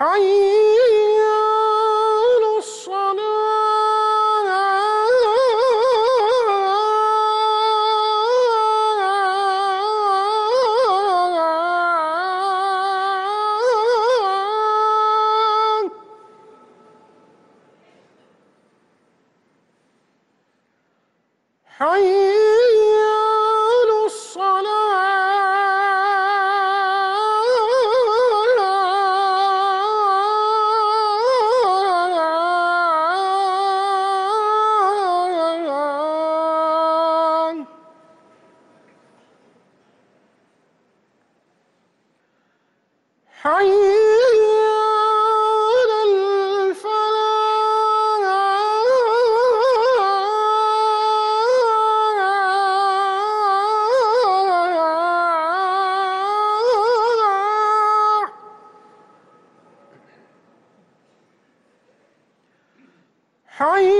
حي على الصلاة. حي حي على الفلاح حي